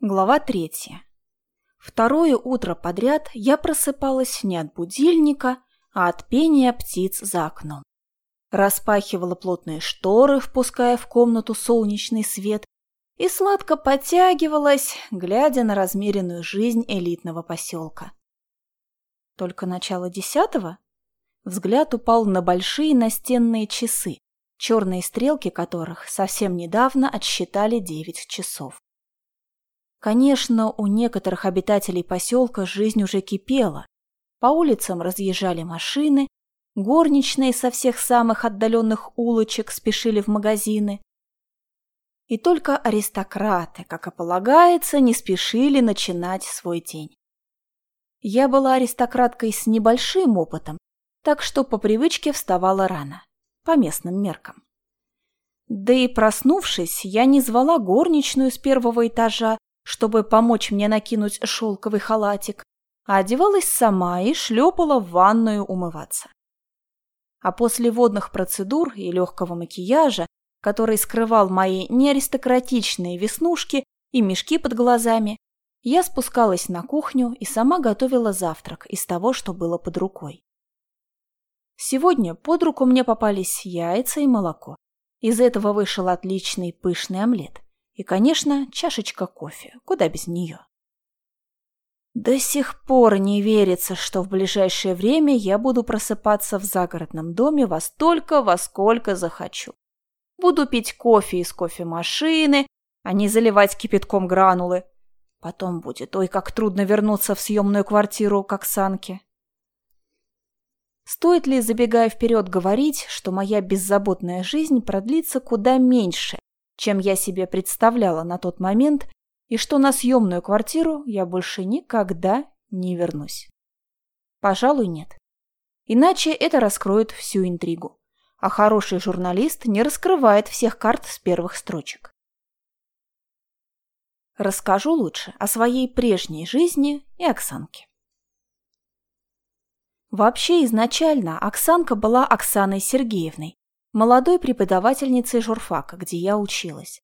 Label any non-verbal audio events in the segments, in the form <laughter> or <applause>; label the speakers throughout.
Speaker 1: Глава третья. Второе утро подряд я просыпалась не от будильника, а от пения птиц за окном. Распахивала плотные шторы, впуская в комнату солнечный свет, и сладко подтягивалась, глядя на размеренную жизнь элитного поселка. Только начало десятого взгляд упал на большие настенные часы, черные стрелки которых совсем недавно отсчитали девять часов. Конечно, у некоторых обитателей поселка жизнь уже кипела. По улицам разъезжали машины, горничные со всех самых отдаленных улочек спешили в магазины. И только аристократы, как и полагается, не спешили начинать свой день. Я была аристократкой с небольшим опытом, так что по привычке вставала рано, по местным меркам. Да и проснувшись, я не звала горничную с первого этажа чтобы помочь мне накинуть шелковый халатик, а одевалась сама и шлепала в ванную умываться. А после водных процедур и легкого макияжа, который скрывал мои неаристократичные веснушки и мешки под глазами, я спускалась на кухню и сама готовила завтрак из того, что было под рукой. Сегодня под руку мне попались яйца и молоко. Из этого вышел отличный пышный омлет. И, конечно, чашечка кофе. Куда без нее? До сих пор не верится, что в ближайшее время я буду просыпаться в загородном доме во столько, во сколько захочу. Буду пить кофе из кофемашины, а не заливать кипятком гранулы. Потом будет, ой, как трудно вернуться в съемную квартиру к Оксанке. Стоит ли, забегая вперед, говорить, что моя беззаботная жизнь продлится куда меньше, чем я себе представляла на тот момент, и что на съемную квартиру я больше никогда не вернусь. Пожалуй, нет. Иначе это раскроет всю интригу. А хороший журналист не раскрывает всех карт с первых строчек. Расскажу лучше о своей прежней жизни и Оксанке. Вообще изначально Оксанка была Оксаной Сергеевной, молодой преподавательницей журфака, где я училась.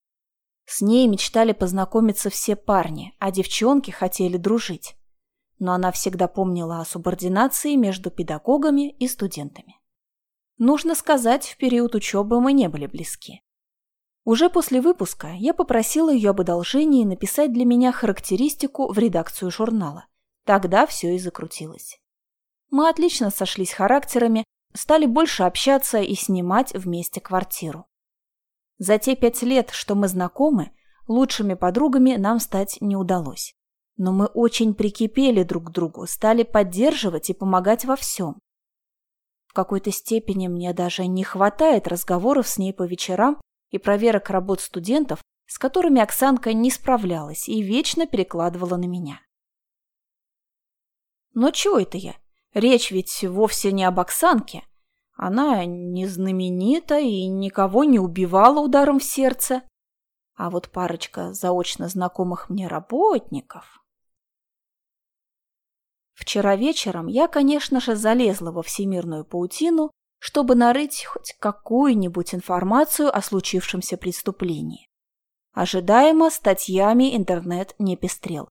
Speaker 1: С ней мечтали познакомиться все парни, а девчонки хотели дружить. Но она всегда помнила о субординации между педагогами и студентами. Нужно сказать, в период учебы мы не были близки. Уже после выпуска я попросила ее об одолжении написать для меня характеристику в редакцию журнала. Тогда все и закрутилось. Мы отлично сошлись характерами, стали больше общаться и снимать вместе квартиру. За те пять лет, что мы знакомы, лучшими подругами нам стать не удалось. Но мы очень прикипели друг к другу, стали поддерживать и помогать во всем. В какой-то степени мне даже не хватает разговоров с ней по вечерам и проверок работ студентов, с которыми Оксанка не справлялась и вечно перекладывала на меня. Но чего это я? Речь ведь вовсе не об Оксанке. Она не знаменита и никого не убивала ударом в сердце. А вот парочка заочно знакомых мне работников... Вчера вечером я, конечно же, залезла во всемирную паутину, чтобы нарыть хоть какую-нибудь информацию о случившемся преступлении. Ожидаемо статьями интернет не пестрел.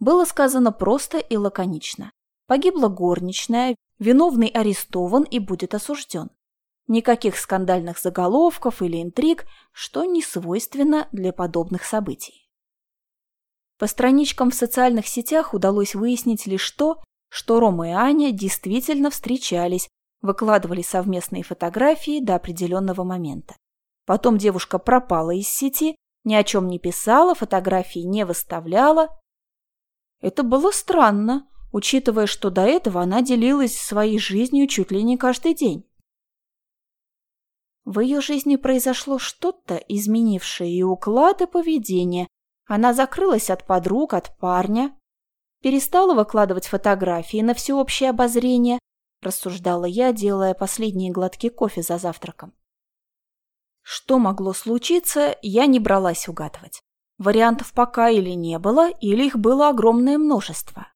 Speaker 1: Было сказано просто и лаконично. Погибла горничная, виновный арестован и будет осужден. Никаких скандальных заголовков или интриг, что не свойственно для подобных событий. По страничкам в социальных сетях удалось выяснить лишь то, что Рома и Аня действительно встречались, выкладывали совместные фотографии до определенного момента. Потом девушка пропала из сети, ни о чем не писала, фотографии не выставляла. Это было странно, учитывая, что до этого она делилась своей жизнью чуть ли не каждый день. В ее жизни произошло что-то, изменившее и уклад, и поведение. Она закрылась от подруг, от парня, перестала выкладывать фотографии на всеобщее обозрение, рассуждала я, делая последние глотки кофе за завтраком. Что могло случиться, я не бралась угадывать. Вариантов пока или не было, или их было огромное множество.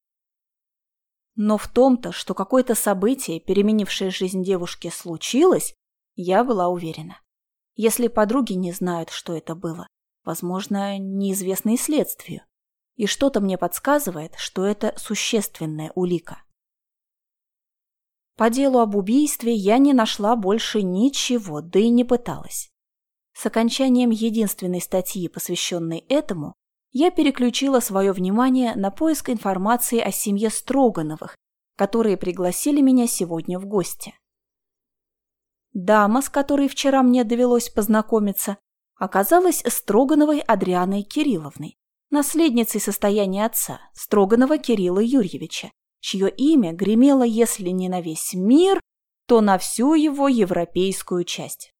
Speaker 1: Но в том-то, что какое-то событие, переменившее жизнь девушки, случилось, я была уверена. Если подруги не знают, что это было, возможно, неизвестно и следствию. И что-то мне подсказывает, что это существенная улика. По делу об убийстве я не нашла больше ничего, да и не пыталась. С окончанием единственной статьи, посвященной этому, я переключила свое внимание на поиск информации о семье Строгановых, которые пригласили меня сегодня в гости. Дама, с которой вчера мне довелось познакомиться, оказалась Строгановой Адрианой Кирилловной, наследницей состояния отца, Строганова Кирилла Юрьевича, чье имя гремело, если не на весь мир, то на всю его европейскую часть.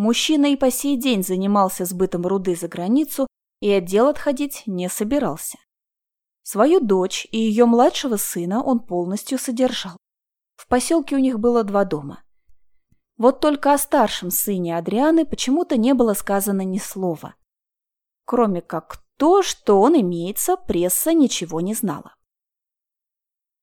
Speaker 1: Мужчина и по сей день занимался сбытом руды за границу и от дел отходить не собирался. Свою дочь и ее младшего сына он полностью содержал. В поселке у них было два дома. Вот только о старшем сыне Адрианы почему-то не было сказано ни слова. Кроме как то, что он имеется, пресса ничего не знала.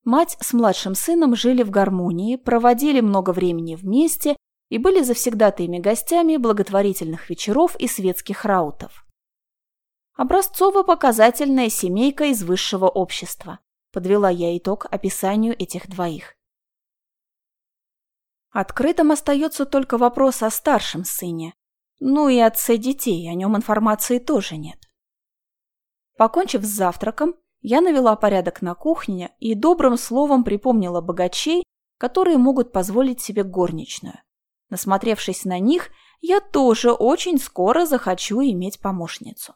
Speaker 1: Мать с младшим сыном жили в гармонии, проводили много времени вместе и были завсегдатыми гостями благотворительных вечеров и светских раутов. Образцово-показательная семейка из высшего общества. Подвела я итог описанию этих двоих. Открытым остается только вопрос о старшем сыне. Ну и отце детей, о нем информации тоже нет. Покончив с завтраком, я навела порядок на кухне и добрым словом припомнила богачей, которые могут позволить себе горничную. Насмотревшись на них, я тоже очень скоро захочу иметь помощницу.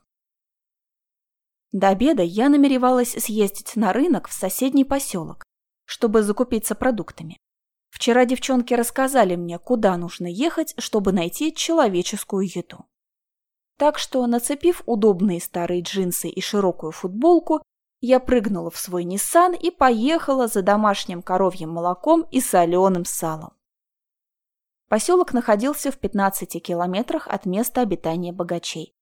Speaker 1: До обеда я намеревалась съездить на рынок в соседний поселок, чтобы закупиться продуктами. Вчера девчонки рассказали мне, куда нужно ехать, чтобы найти человеческую еду. Так что, нацепив удобные старые джинсы и широкую футболку, я прыгнула в свой Ниссан и поехала за домашним коровьим молоком и соленым салом. Поселок находился в 15 километрах от места обитания богачей.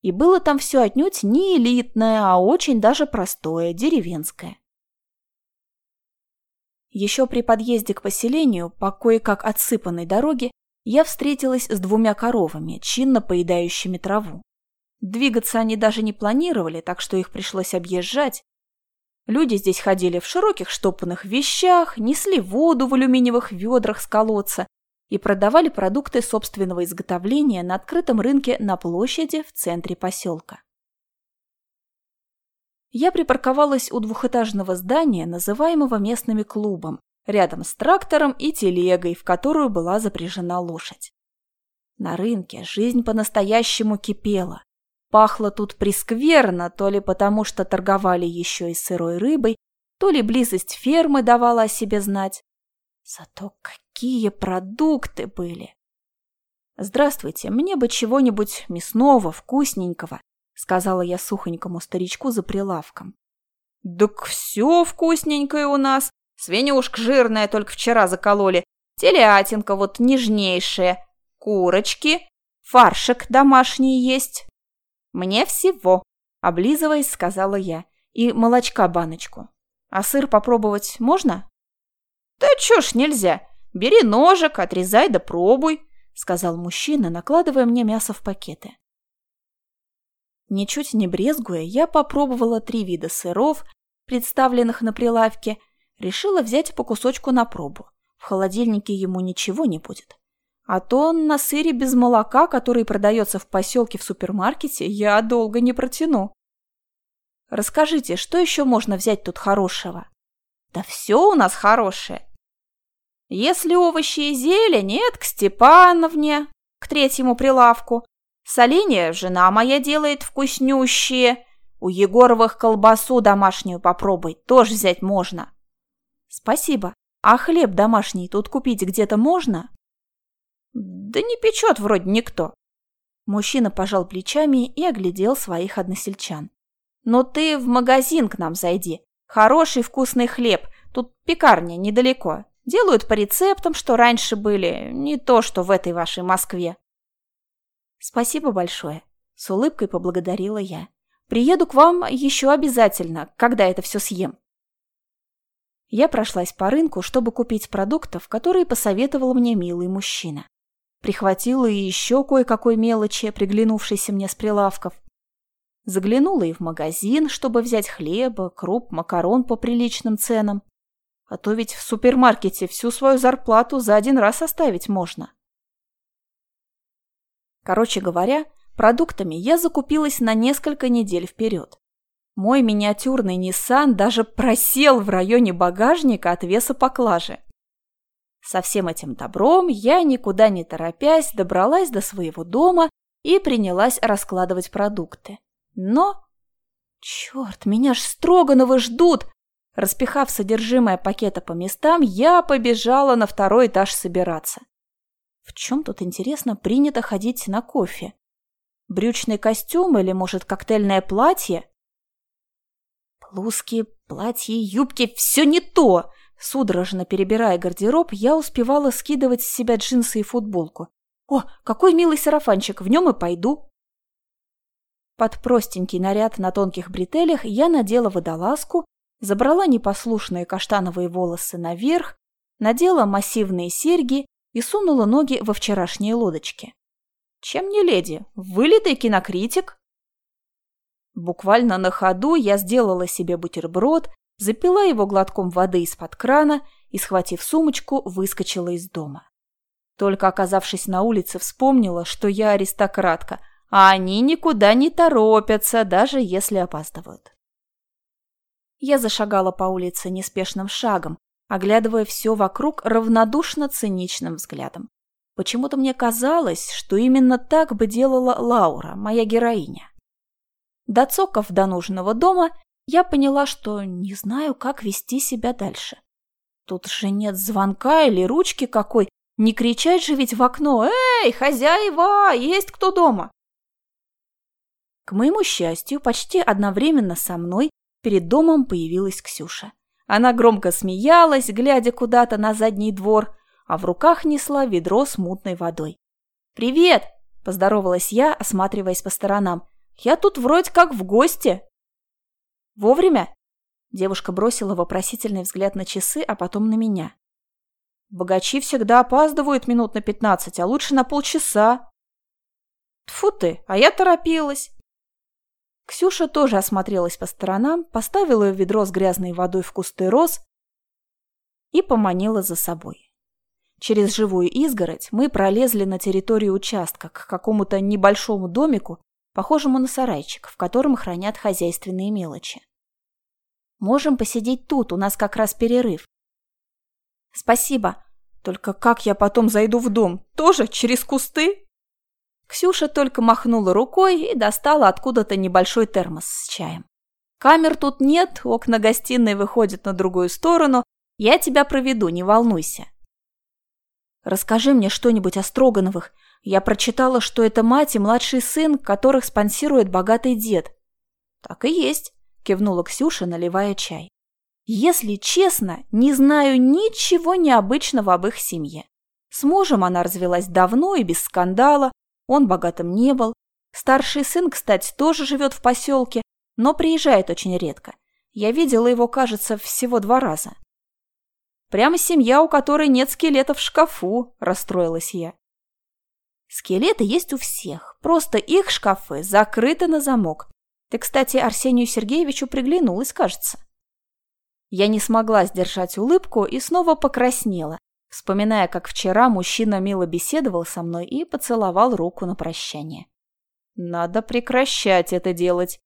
Speaker 1: И было там все отнюдь не элитное, а очень даже простое, деревенское. Еще при подъезде к поселению, по кое-как отсыпанной дороге, я встретилась с двумя коровами, чинно поедающими траву. Двигаться они даже не планировали, так что их пришлось объезжать. Люди здесь ходили в широких штопанных вещах, несли воду в алюминиевых ведрах с колодца и продавали продукты собственного изготовления на открытом рынке на площади в центре поселка. Я припарковалась у двухэтажного здания, называемого местными клубом, рядом с трактором и телегой, в которую была запряжена лошадь. На рынке жизнь по-настоящему кипела. Пахло тут прескверно, то ли потому, что торговали еще и сырой рыбой, то ли близость фермы давала о себе знать. Зато какие продукты были! «Здравствуйте, мне бы чего-нибудь мясного, вкусненького», сказала я сухонькому старичку за прилавком. «Так все вкусненькое у нас. Свинюшка жирная только вчера закололи. Телятинка вот нежнейшая. Курочки. Фаршик домашний есть. Мне всего», облизываясь, сказала я. «И молочка баночку. А сыр попробовать можно?» «Да чё ж нельзя? Бери ножик, отрезай да пробуй», — сказал мужчина, накладывая мне мясо в пакеты. Ничуть не брезгуя, я попробовала три вида сыров, представленных на прилавке, решила взять по кусочку на пробу. В холодильнике ему ничего не будет. А то на сыре без молока, который продается в поселке в супермаркете, я долго не протяну. Расскажите, что еще можно взять тут хорошего? Да все у нас хорошее. Если овощи и зелень, нет, к Степановне, к третьему прилавку. Соленья жена моя делает вкуснющие. У Егоровых колбасу домашнюю попробуй, тоже взять можно. Спасибо. А хлеб домашний тут купить где-то можно? Да не печет вроде никто. Мужчина пожал плечами и оглядел своих односельчан. Но ты в магазин к нам зайди. Хороший вкусный хлеб. Тут пекарня недалеко. Делают по рецептам, что раньше были. Не то, что в этой вашей Москве. Спасибо большое. С улыбкой поблагодарила я. Приеду к вам еще обязательно, когда это все съем. Я прошлась по рынку, чтобы купить продуктов, которые посоветовал мне милый мужчина. Прихватила и еще кое-какой мелочи, приглянувшейся мне с прилавков. Заглянула и в магазин, чтобы взять хлеба, круп, макарон по приличным ценам. А то ведь в супермаркете всю свою зарплату за один раз оставить можно. Короче говоря, продуктами я закупилась на несколько недель вперед. Мой миниатюрный Nissan даже просел в районе багажника от веса поклажи. Со всем этим добром я, никуда не торопясь, добралась до своего дома и принялась раскладывать продукты. Но... Черт, меня ж Строгановы ждут! Распихав содержимое пакета по местам, я побежала на второй этаж собираться. В чем тут, интересно, принято ходить на кофе? Брючный костюм или, может, коктейльное платье? Блузки, платья, юбки – все не то! Судорожно перебирая гардероб, я успевала скидывать с себя джинсы и футболку. О, какой милый сарафанчик, в нем и пойду. Под простенький наряд на тонких бретелях я надела водолазку, забрала непослушные каштановые волосы наверх, надела массивные серьги и сунула ноги во вчерашние лодочки. Чем не леди? Вылитый кинокритик? Буквально на ходу я сделала себе бутерброд, запила его глотком воды из-под крана и, схватив сумочку, выскочила из дома. Только оказавшись на улице, вспомнила, что я аристократка, а они никуда не торопятся, даже если опаздывают. Я зашагала по улице неспешным шагом, оглядывая все вокруг равнодушно-циничным взглядом. Почему-то мне казалось, что именно так бы делала Лаура, моя героиня. Доцокав до нужного дома, я поняла, что не знаю, как вести себя дальше. Тут же нет звонка или ручки какой, не кричать же ведь в окно «Эй, хозяева, есть кто дома?» К моему счастью, почти одновременно со мной перед домом появилась Ксюша. Она громко смеялась, глядя куда-то на задний двор, а в руках несла ведро с мутной водой. «Привет!» – поздоровалась я, осматриваясь по сторонам. «Я тут вроде как в гости». «Вовремя?» Девушка бросила вопросительный взгляд на часы, а потом на меня. «Богачи всегда опаздывают минут на пятнадцать, а лучше на полчаса». Тфу ты, а я торопилась. Ксюша тоже осмотрелась по сторонам, поставила ведро с грязной водой в кусты роз и поманила за собой. Через живую изгородь мы пролезли на территорию участка к какому-то небольшому домику, похожему на сарайчик, в котором хранят хозяйственные мелочи. Можем посидеть тут, у нас как раз перерыв. Спасибо. Только как я потом зайду в дом? Тоже через кусты? Ксюша только махнула рукой и достала откуда-то небольшой термос с чаем. Камер тут нет, окна гостиной выходят на другую сторону. Я тебя проведу, не волнуйся. Расскажи мне что-нибудь о Строгановых. Я прочитала, что это мать и младший сын, которых спонсирует богатый дед. Так и есть, кивнула Ксюша, наливая чай. Если честно, не знаю ничего необычного об их семье. С мужем она развелась давно и без скандала, он богатым не был. Старший сын, кстати, тоже живет в поселке, но приезжает очень редко. Я видела его, кажется, всего два раза. Прямо семья, у которой нет скелетов в шкафу, расстроилась я. Скелеты есть у всех, просто их шкафы закрыты на замок. Ты, кстати, Арсению Сергеевичу приглянулась, кажется. Я не смогла сдержать улыбку и снова покраснела, вспоминая, как вчера мужчина мило беседовал со мной и поцеловал руку на прощание. Надо прекращать это делать.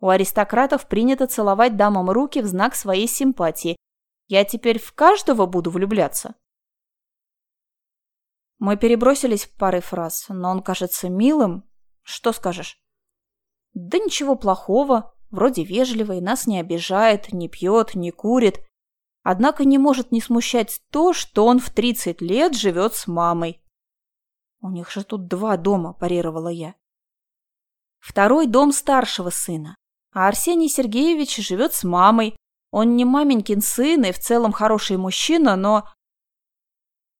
Speaker 1: У аристократов принято целовать дамам руки в знак своей симпатии. Я теперь в каждого буду влюбляться. Мы перебросились парой фраз, но он кажется милым. Что скажешь? Да ничего плохого. Вроде вежливый, нас не обижает, не пьет, не курит. Однако не может не смущать то, что он в 30 лет живет с мамой. «У них же тут два дома», – парировала я. Второй дом старшего сына, а Арсений Сергеевич живет с мамой. Он не маменькин сын и в целом хороший мужчина, но...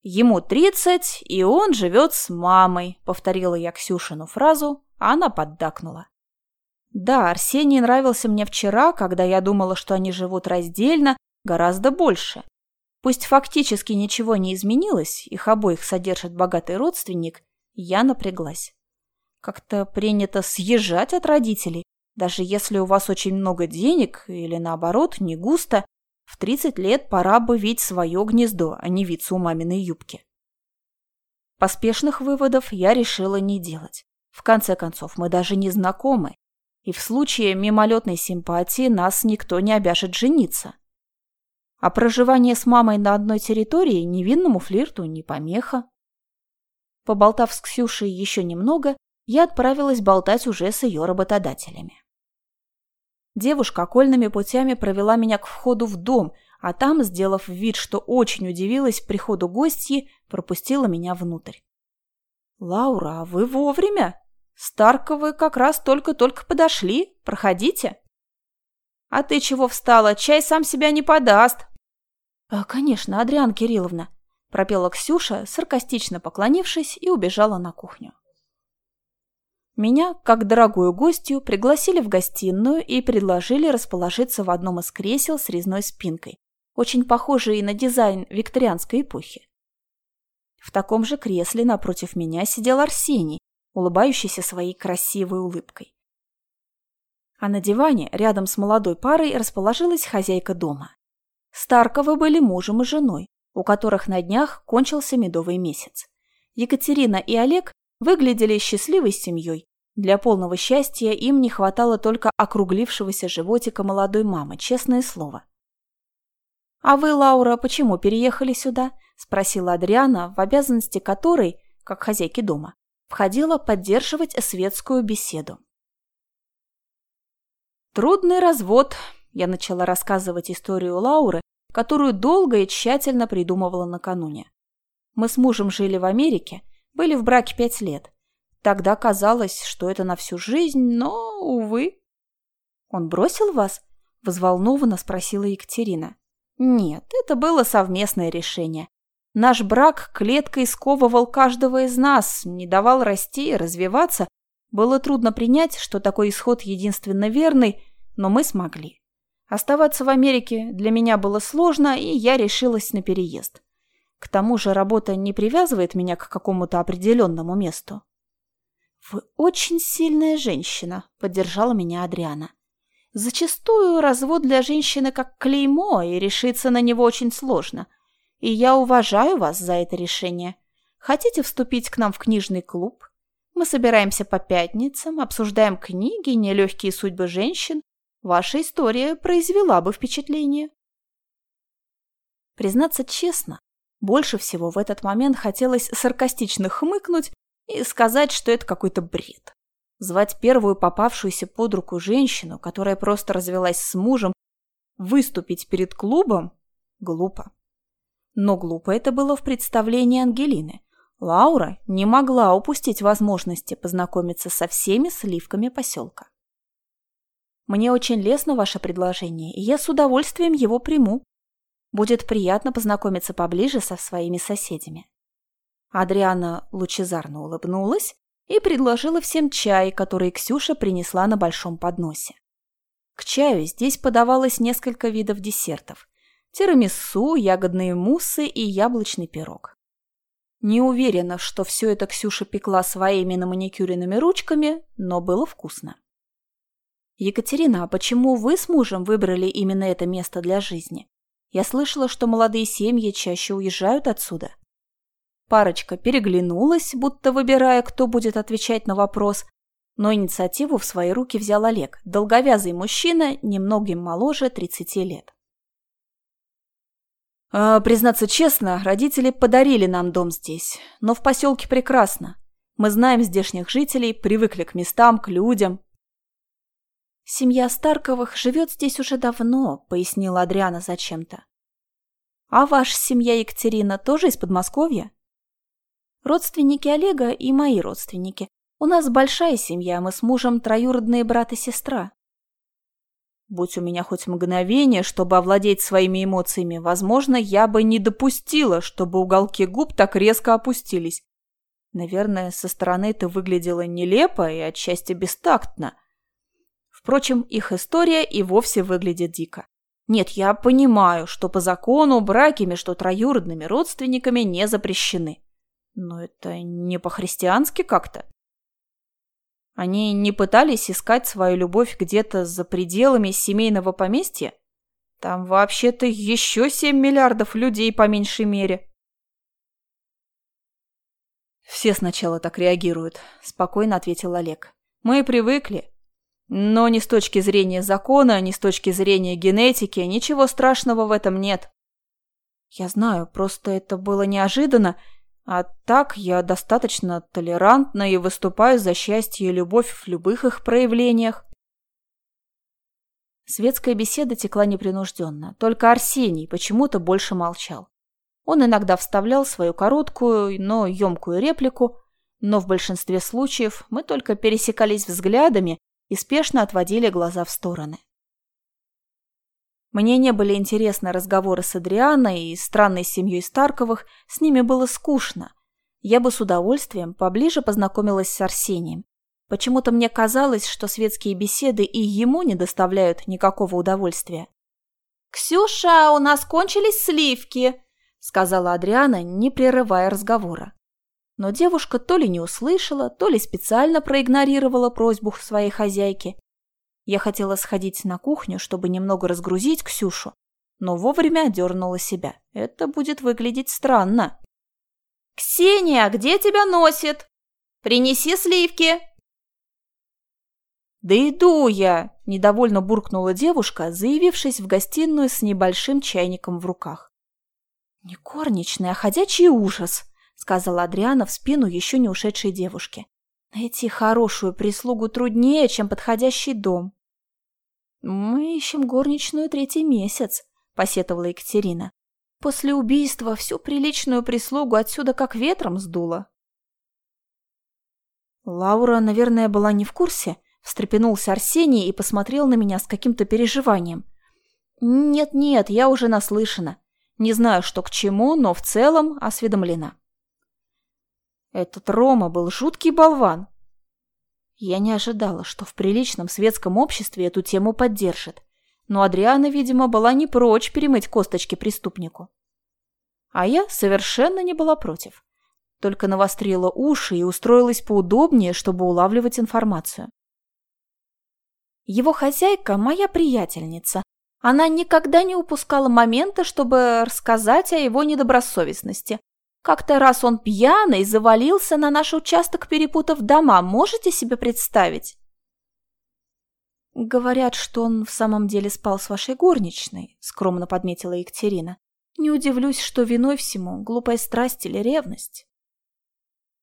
Speaker 1: Ему 30, и он живет с мамой, повторила я Ксюшину фразу, а она поддакнула. Да, Арсений нравился мне вчера, когда я думала, что они живут раздельно, гораздо больше. Пусть фактически ничего не изменилось, их обоих содержит богатый родственник, я напряглась. Как-то принято съезжать от родителей, Даже если у вас очень много денег или, наоборот, не густо, в 30 лет пора бы видеть свое гнездо, а не виться у маминой юбки. Поспешных выводов я решила не делать. В конце концов, мы даже не знакомы, и в случае мимолетной симпатии нас никто не обяжет жениться. А проживание с мамой на одной территории невинному флирту не помеха. Поболтав с Ксюшей еще немного, я отправилась болтать уже с ее работодателями. Девушка окольными путями провела меня к входу в дом, а там, сделав вид, что очень удивилась приходу гостьи, пропустила меня внутрь. «Лаура, а вы вовремя? Старковы как раз только-только подошли. Проходите». «А ты чего встала? Чай сам себя не подаст». «А, «Конечно, Адриан Кирилловна», – пропела Ксюша, саркастично поклонившись, и убежала на кухню. Меня, как дорогую гостью, пригласили в гостиную и предложили расположиться в одном из кресел с резной спинкой, очень похожей на дизайн викторианской эпохи. В таком же кресле напротив меня сидел Арсений, улыбающийся своей красивой улыбкой. А на диване рядом с молодой парой расположилась хозяйка дома. Старковы были мужем и женой, у которых на днях кончился медовый месяц. Екатерина и Олег выглядели счастливой семьей. Для полного счастья им не хватало только округлившегося животика молодой мамы, честное слово. «А вы, Лаура, почему переехали сюда?» – спросила Адриана, в обязанности которой, как хозяйки дома, входила поддерживать светскую беседу. «Трудный развод», – я начала рассказывать историю Лауры, которую долго и тщательно придумывала накануне. Мы с мужем жили в Америке – были в браке пять лет. Тогда казалось, что это на всю жизнь, но, увы. «Он бросил вас?» – взволнованно спросила Екатерина. «Нет, это было совместное решение. Наш брак клеткой сковывал каждого из нас, не давал расти и развиваться. Было трудно принять, что такой исход единственно верный, но мы смогли. Оставаться в Америке для меня было сложно, и я решилась на переезд. К тому же работа не привязывает меня к какому-то определенному месту. «Вы очень сильная женщина», — поддержала меня Адриана. «Зачастую развод для женщины как клеймо, и решиться на него очень сложно. И я уважаю вас за это решение. Хотите вступить к нам в книжный клуб? Мы собираемся по пятницам, обсуждаем книги, нелегкие судьбы женщин. Ваша история произвела бы впечатление». Признаться честно, больше всего в этот момент хотелось саркастично хмыкнуть и сказать, что это какой-то бред. Звать первую попавшуюся под руку женщину, которая просто развелась с мужем, выступить перед клубом – глупо. Но глупо это было в представлении Ангелины. Лаура не могла упустить возможности познакомиться со всеми сливками поселка. «Мне очень лестно ваше предложение, и я с удовольствием его приму», Будет приятно познакомиться поближе со своими соседями. Адриана лучезарно улыбнулась и предложила всем чай, который Ксюша принесла на большом подносе. К чаю здесь подавалось несколько видов десертов. Тирамису, ягодные муссы и яблочный пирог. Не уверена, что все это Ксюша пекла своими наманикюренными ручками, но было вкусно. «Екатерина, а почему вы с мужем выбрали именно это место для жизни?» Я слышала, что молодые семьи чаще уезжают отсюда. Парочка переглянулась, будто выбирая, кто будет отвечать на вопрос, но инициативу в свои руки взял Олег, долговязый мужчина, немногим моложе 30 лет. «Э, «Признаться честно, родители подарили нам дом здесь, но в поселке прекрасно. Мы знаем здешних жителей, привыкли к местам, к людям. «Семья Старковых живет здесь уже давно», — пояснила Адриана зачем-то. «А ваша семья Екатерина тоже из Подмосковья?» «Родственники Олега и мои родственники. У нас большая семья, мы с мужем троюродные брат и сестра». Будь у меня хоть мгновение, чтобы овладеть своими эмоциями, возможно, я бы не допустила, чтобы уголки губ так резко опустились. Наверное, со стороны это выглядело нелепо и отчасти бестактно. Впрочем, их история и вовсе выглядит дико. Нет, я понимаю, что по закону браки между троюродными родственниками не запрещены. Но это не по-христиански как-то. Они не пытались искать свою любовь где-то за пределами семейного поместья? Там вообще-то еще 7 миллиардов людей по меньшей мере. Все сначала так реагируют, спокойно ответил Олег. Мы привыкли. Но ни с точки зрения закона, ни с точки зрения генетики, ничего страшного в этом нет. Я знаю, просто это было неожиданно, а так я достаточно толерантна и выступаю за счастье и любовь в любых их проявлениях. Светская беседа текла непринужденно, только Арсений почему-то больше молчал. Он иногда вставлял свою короткую, но емкую реплику, но в большинстве случаев мы только пересекались взглядами и спешно отводили глаза в стороны. Мне не были интересны разговоры с Адрианой и странной семьей Старковых, с ними было скучно. Я бы с удовольствием поближе познакомилась с Арсением. Почему-то мне казалось, что светские беседы и ему не доставляют никакого удовольствия. «Ксюша, у нас кончились сливки!» – сказала Адриана, не прерывая разговора. Но девушка то ли не услышала, то ли специально проигнорировала просьбу своей хозяйки. Я хотела сходить на кухню, чтобы немного разгрузить Ксюшу, но вовремя дернула себя. Это будет выглядеть странно. «Ксения, где тебя носит? Принеси сливки!» «Да иду я!» – недовольно буркнула девушка, заявившись в гостиную с небольшим чайником в руках. «Не горничная, а ходячий ужас!» – сказала Адриана в спину еще не ушедшей девушки. Найти хорошую прислугу труднее, чем подходящий дом. «Мы ищем горничную третий месяц», — посетовала Екатерина. «После убийства всю приличную прислугу отсюда как ветром сдуло». Лаура, наверное, была не в курсе, встрепенулся Арсений и посмотрел на меня с каким-то переживанием. «Нет-нет, я уже наслышана. Не знаю, что к чему, но в целом осведомлена». Этот Рома был жуткий болван. Я не ожидала, что в приличном светском обществе эту тему поддержит. Но Адриана, видимо, была не прочь перемыть косточки преступнику. А я совершенно не была против. Только навострила уши и устроилась поудобнее, чтобы улавливать информацию. Его хозяйка – моя приятельница. Она никогда не упускала момента, чтобы рассказать о его недобросовестности, как-то раз он пьяный завалился на наш участок, перепутав дома. Можете себе представить? Говорят, что он в самом деле спал с вашей горничной, скромно подметила Екатерина. Не удивлюсь, что виной всему глупая страсть или ревность.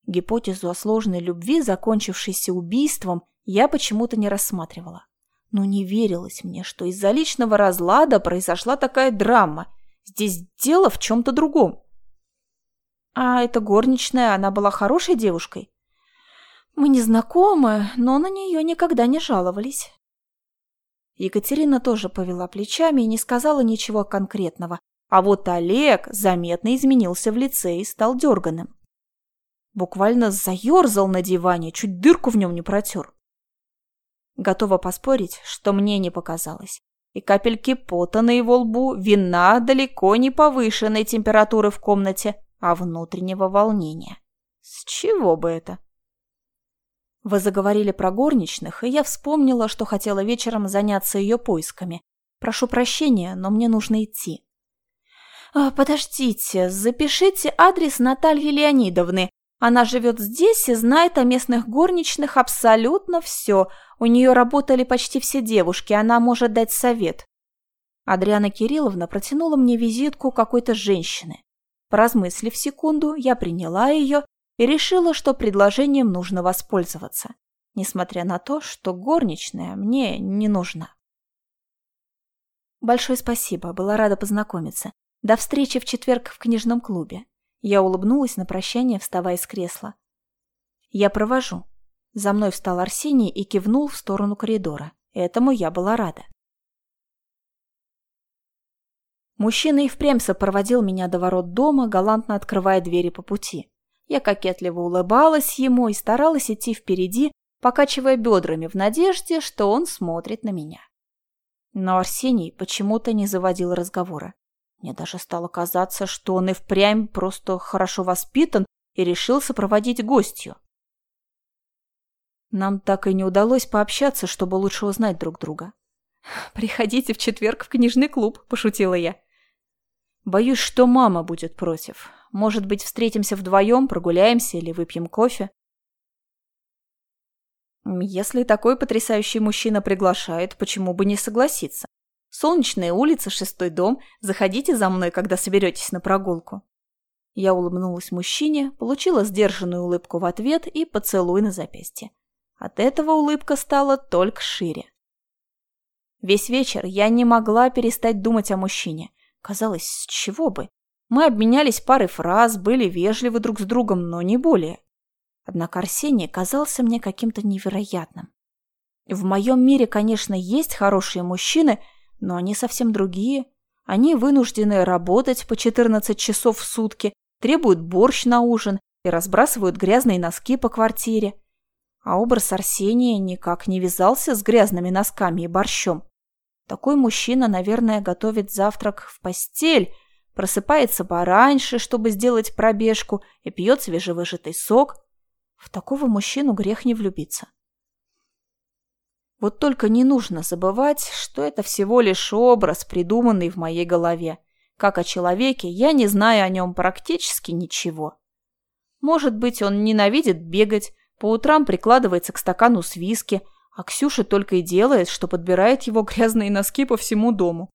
Speaker 1: Гипотезу о сложной любви, закончившейся убийством, я почему-то не рассматривала. Но не верилось мне, что из-за личного разлада произошла такая драма. Здесь дело в чем-то другом. А эта горничная, она была хорошей девушкой? Мы не знакомы, но на нее никогда не жаловались. Екатерина тоже повела плечами и не сказала ничего конкретного, а вот Олег заметно изменился в лице и стал дерганым. Буквально заерзал на диване, чуть дырку в нем не протер. Готова поспорить, что мне не показалось. И капельки пота на его лбу, вина далеко не повышенной температуры в комнате, а внутреннего волнения. С чего бы это? Вы заговорили про горничных, и я вспомнила, что хотела вечером заняться ее поисками. Прошу прощения, но мне нужно идти. А, подождите, запишите адрес Натальи Леонидовны. Она живет здесь и знает о местных горничных абсолютно все. У нее работали почти все девушки, она может дать совет. Адриана Кирилловна протянула мне визитку какой-то женщины. Поразмыслив секунду, я приняла ее и решила, что предложением нужно воспользоваться, несмотря на то, что горничная мне не нужна. Большое спасибо, была рада познакомиться. До встречи в четверг в книжном клубе. Я улыбнулась на прощание, вставая с кресла. Я провожу. За мной встал Арсений и кивнул в сторону коридора. Этому я была рада. Мужчина и впрямь сопроводил меня до ворот дома, галантно открывая двери по пути. Я кокетливо улыбалась ему и старалась идти впереди, покачивая бедрами в надежде, что он смотрит на меня. Но Арсений почему-то не заводил разговора. Мне даже стало казаться, что он и впрямь просто хорошо воспитан и решил сопроводить гостью. Нам так и не удалось пообщаться, чтобы лучше узнать друг друга.
Speaker 2: «Приходите в четверг в книжный клуб», – пошутила я.
Speaker 1: «Боюсь, что мама будет против. Может быть, встретимся вдвоем, прогуляемся или выпьем кофе?»
Speaker 2: Если такой потрясающий мужчина приглашает, почему бы не согласиться? Солнечная улица, шестой дом. Заходите за мной, когда соберетесь на прогулку.
Speaker 1: Я улыбнулась мужчине, получила сдержанную улыбку в ответ и поцелуй на запястье. От этого улыбка стала только шире. Весь вечер я не могла перестать думать о мужчине. Казалось, с чего бы? Мы обменялись парой фраз, были вежливы друг с другом, но не более. Однако Арсений казался мне каким-то невероятным. В моем мире, конечно, есть хорошие мужчины, но они совсем другие. Они вынуждены работать по 14 часов в сутки, требуют борщ на ужин и разбрасывают грязные носки по квартире. А образ Арсения никак не вязался с грязными носками и борщом. Такой мужчина, наверное, готовит завтрак в постель, просыпается пораньше, чтобы сделать пробежку, и пьет свежевыжатый сок. В такого мужчину грех не влюбиться. Вот только не нужно забывать, что это всего лишь образ, придуманный в моей голове. Как о человеке, я не знаю о нем практически ничего. Может быть, он ненавидит бегать, по утрам прикладывается к стакану с виски, а Ксюша только и делает, что подбирает его <laughs> грязные носки по всему дому.